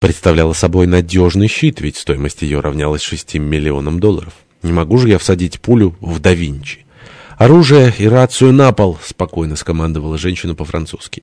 представляла собой надежный щит, ведь стоимость ее равнялась 6 миллионам долларов. Не могу же я всадить пулю в да Винчи. «Оружие и рацию на пол!» — спокойно скомандовала женщина по-французски.